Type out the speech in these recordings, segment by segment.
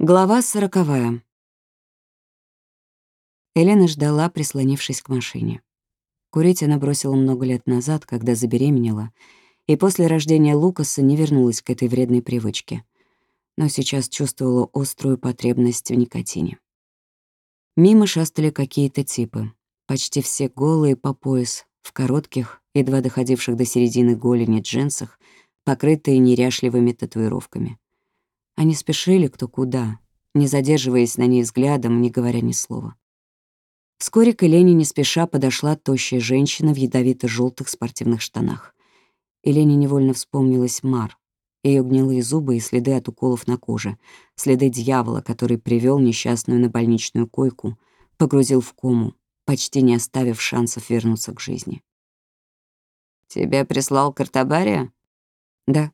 Глава сороковая. Елена ждала, прислонившись к машине. Курить она бросила много лет назад, когда забеременела, и после рождения Лукаса не вернулась к этой вредной привычке, но сейчас чувствовала острую потребность в никотине. Мимо шастали какие-то типы, почти все голые по пояс, в коротких, едва доходивших до середины голени джинсах, покрытые неряшливыми татуировками. Они спешили кто куда, не задерживаясь на ней взглядом, не говоря ни слова. Вскоре к Елене не спеша подошла тощая женщина в ядовито желтых спортивных штанах. Елене невольно вспомнилась Мар, ее гнилые зубы и следы от уколов на коже, следы дьявола, который привел несчастную на больничную койку, погрузил в кому, почти не оставив шансов вернуться к жизни. «Тебя прислал Картабария?» «Да»,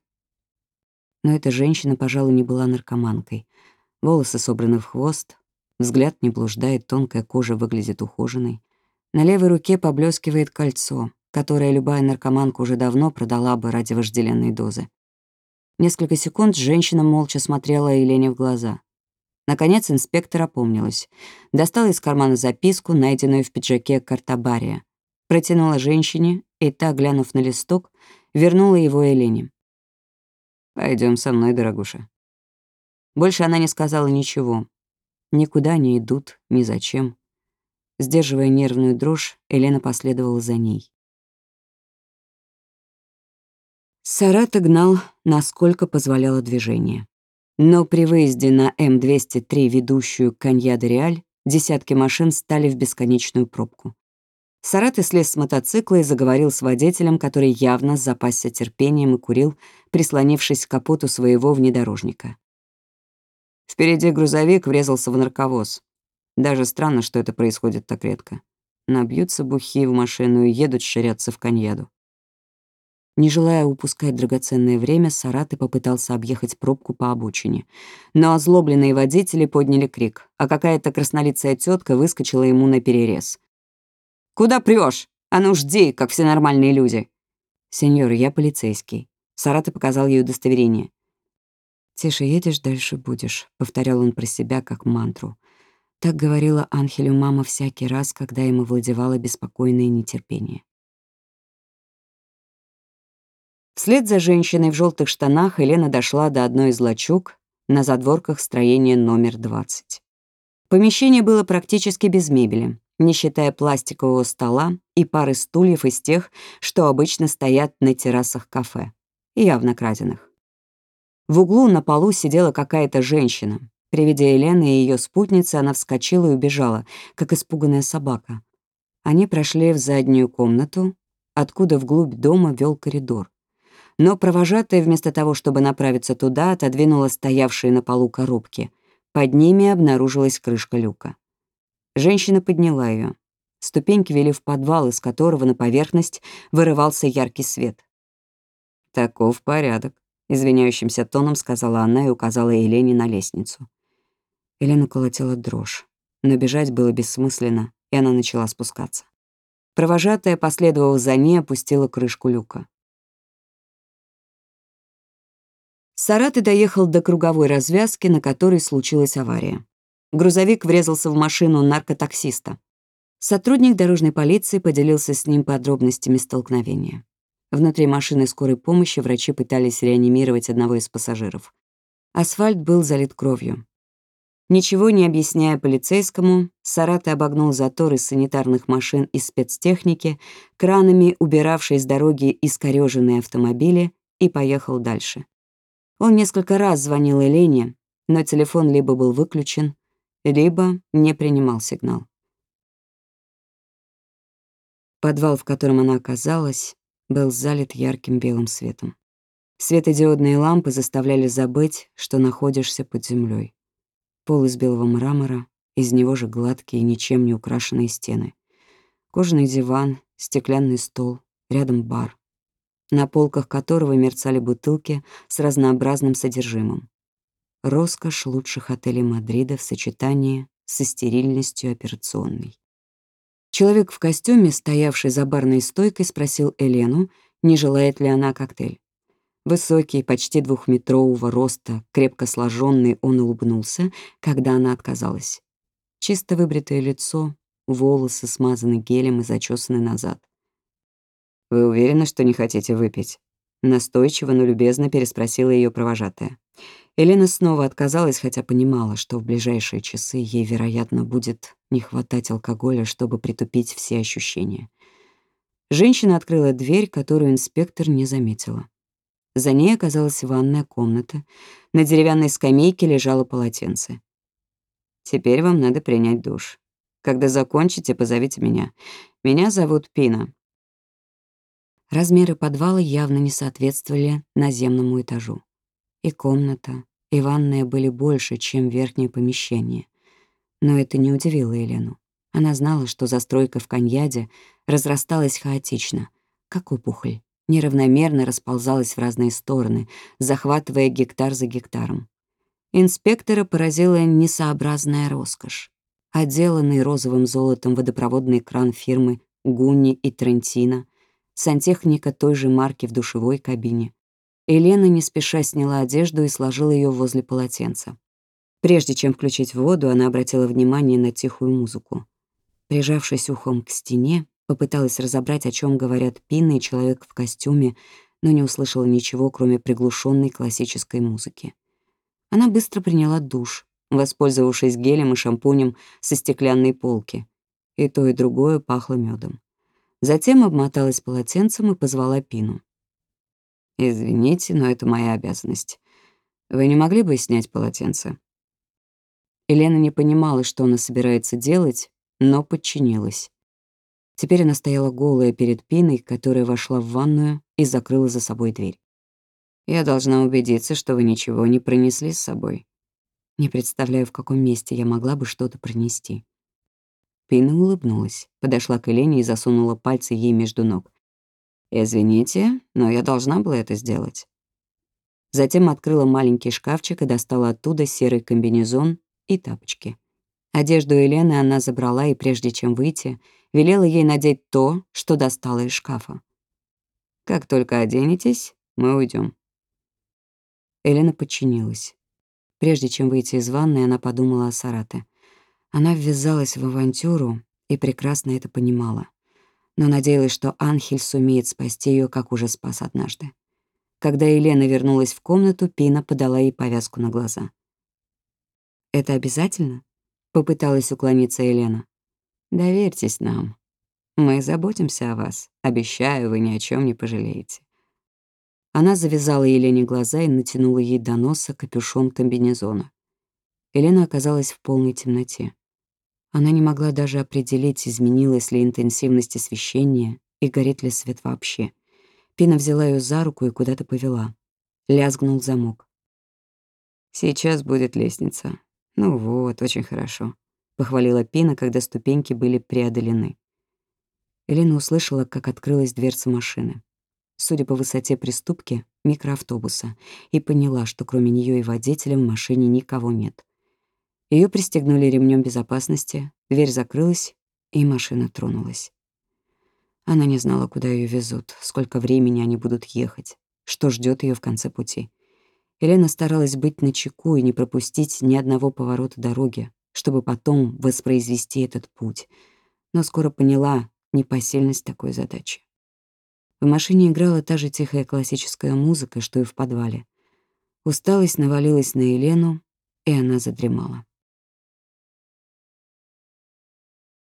но эта женщина, пожалуй, не была наркоманкой. Волосы собраны в хвост, взгляд не блуждает, тонкая кожа выглядит ухоженной. На левой руке поблескивает кольцо, которое любая наркоманка уже давно продала бы ради вожделенной дозы. Несколько секунд женщина молча смотрела Елене в глаза. Наконец инспектор опомнилась. Достала из кармана записку, найденную в пиджаке картабария. Протянула женщине, и та, глянув на листок, вернула его Елене. Пойдем со мной, дорогуша». Больше она не сказала ничего. Никуда не идут, ни зачем. Сдерживая нервную дрожь, Елена последовала за ней. Сарата гнал, насколько позволяло движение. Но при выезде на М-203, ведущую к Канья-де-Реаль, десятки машин стали в бесконечную пробку. Сараты слез с мотоцикла и заговорил с водителем, который явно запасся терпением и курил, прислонившись к капоту своего внедорожника. Впереди грузовик врезался в нарковоз. Даже странно, что это происходит так редко. Набьются бухи в машину и едут ширяться в коньяду. Не желая упускать драгоценное время, Сараты попытался объехать пробку по обочине. Но озлобленные водители подняли крик, а какая-то краснолицая тетка выскочила ему на перерез. Куда прешь? А ну жди, как все нормальные люди. Сеньор, я полицейский. Сараты показал ей удостоверение. «Тише едешь, дальше будешь», — повторял он про себя как мантру. Так говорила Анхелю мама всякий раз, когда ему владевало беспокойное нетерпение. Вслед за женщиной в желтых штанах Елена дошла до одной из лачуг на задворках строения номер 20. Помещение было практически без мебели не считая пластикового стола и пары стульев из тех, что обычно стоят на террасах кафе, явно краденных. В углу на полу сидела какая-то женщина. При виде Елены и ее спутницы она вскочила и убежала, как испуганная собака. Они прошли в заднюю комнату, откуда вглубь дома вел коридор. Но провожатая, вместо того, чтобы направиться туда, отодвинула стоявшие на полу коробки. Под ними обнаружилась крышка люка. Женщина подняла ее. Ступеньки вели в подвал, из которого на поверхность вырывался яркий свет. «Таков порядок», — извиняющимся тоном сказала она и указала Елене на лестницу. Елена колотила дрожь, но бежать было бессмысленно, и она начала спускаться. Провожатая, последовав за ней, опустила крышку люка. Сараты доехал до круговой развязки, на которой случилась авария. Грузовик врезался в машину наркотаксиста. Сотрудник дорожной полиции поделился с ним подробностями столкновения. Внутри машины скорой помощи врачи пытались реанимировать одного из пассажиров. Асфальт был залит кровью. Ничего не объясняя полицейскому, Сараты обогнул затор из санитарных машин и спецтехники, кранами убиравшей с дороги искорёженные автомобили, и поехал дальше. Он несколько раз звонил Елене, но телефон либо был выключен, либо не принимал сигнал. Подвал, в котором она оказалась, был залит ярким белым светом. Светодиодные лампы заставляли забыть, что находишься под землей. Пол из белого мрамора, из него же гладкие, ничем не украшенные стены. Кожаный диван, стеклянный стол, рядом бар, на полках которого мерцали бутылки с разнообразным содержимым роскошь лучших отелей Мадрида в сочетании со стерильностью операционной. Человек в костюме, стоявший за барной стойкой, спросил Элену, не желает ли она коктейль. Высокий, почти двухметрового роста, крепко сложенный, он улыбнулся, когда она отказалась. Чисто выбритое лицо, волосы смазаны гелем и зачесаны назад. «Вы уверены, что не хотите выпить?» Настойчиво, но любезно переспросила ее провожатая. Елена снова отказалась, хотя понимала, что в ближайшие часы ей, вероятно, будет не хватать алкоголя, чтобы притупить все ощущения. Женщина открыла дверь, которую инспектор не заметила. За ней оказалась ванная комната. На деревянной скамейке лежало полотенце. «Теперь вам надо принять душ. Когда закончите, позовите меня. Меня зовут Пина». Размеры подвала явно не соответствовали наземному этажу. И комната, и ванная были больше, чем верхнее помещение. Но это не удивило Елену. Она знала, что застройка в Каньяде разрасталась хаотично, как опухоль неравномерно расползалась в разные стороны, захватывая гектар за гектаром. Инспектора поразила несообразная роскошь. Отделанный розовым золотом водопроводный кран фирмы Гуни и Трентино, сантехника той же марки в душевой кабине. Елена не спеша сняла одежду и сложила ее возле полотенца. Прежде чем включить воду, она обратила внимание на тихую музыку. Прижавшись ухом к стене, Попыталась разобрать, о чем говорят Пинна и человек в костюме, но не услышала ничего, кроме приглушенной классической музыки. Она быстро приняла душ, воспользовавшись гелем и шампунем со стеклянной полки. И то, и другое пахло медом. Затем обмоталась полотенцем и позвала Пину. «Извините, но это моя обязанность. Вы не могли бы снять полотенце?» Елена не понимала, что она собирается делать, но подчинилась. Теперь она стояла голая перед Пиной, которая вошла в ванную и закрыла за собой дверь. «Я должна убедиться, что вы ничего не пронесли с собой. Не представляю, в каком месте я могла бы что-то пронести». Пина улыбнулась, подошла к Елене и засунула пальцы ей между ног. «Извините, но я должна была это сделать». Затем открыла маленький шкафчик и достала оттуда серый комбинезон и тапочки. Одежду Елены она забрала, и прежде чем выйти, велела ей надеть то, что достала из шкафа. «Как только оденетесь, мы уйдем. Елена подчинилась. Прежде чем выйти из ванной, она подумала о Сарате. Она ввязалась в авантюру и прекрасно это понимала. Но надеялась, что Анхель сумеет спасти ее, как уже спас однажды. Когда Елена вернулась в комнату, Пина подала ей повязку на глаза. «Это обязательно?» Попыталась уклониться Елена. «Доверьтесь нам. Мы заботимся о вас. Обещаю, вы ни о чем не пожалеете». Она завязала Елене глаза и натянула ей до носа капюшон комбинезона. Елена оказалась в полной темноте. Она не могла даже определить, изменилась ли интенсивность освещения и горит ли свет вообще. Пина взяла ее за руку и куда-то повела. Лязгнул замок. «Сейчас будет лестница. «Ну вот, очень хорошо», — похвалила Пина, когда ступеньки были преодолены. Елена услышала, как открылась дверца машины. Судя по высоте приступки, микроавтобуса, и поняла, что кроме нее и водителя в машине никого нет. Ее пристегнули ремнем безопасности, дверь закрылась, и машина тронулась. Она не знала, куда ее везут, сколько времени они будут ехать, что ждет ее в конце пути. Елена старалась быть начеку и не пропустить ни одного поворота дороги, чтобы потом воспроизвести этот путь, но скоро поняла непосильность такой задачи. В машине играла та же тихая классическая музыка, что и в подвале. Усталость навалилась на Елену, и она задремала.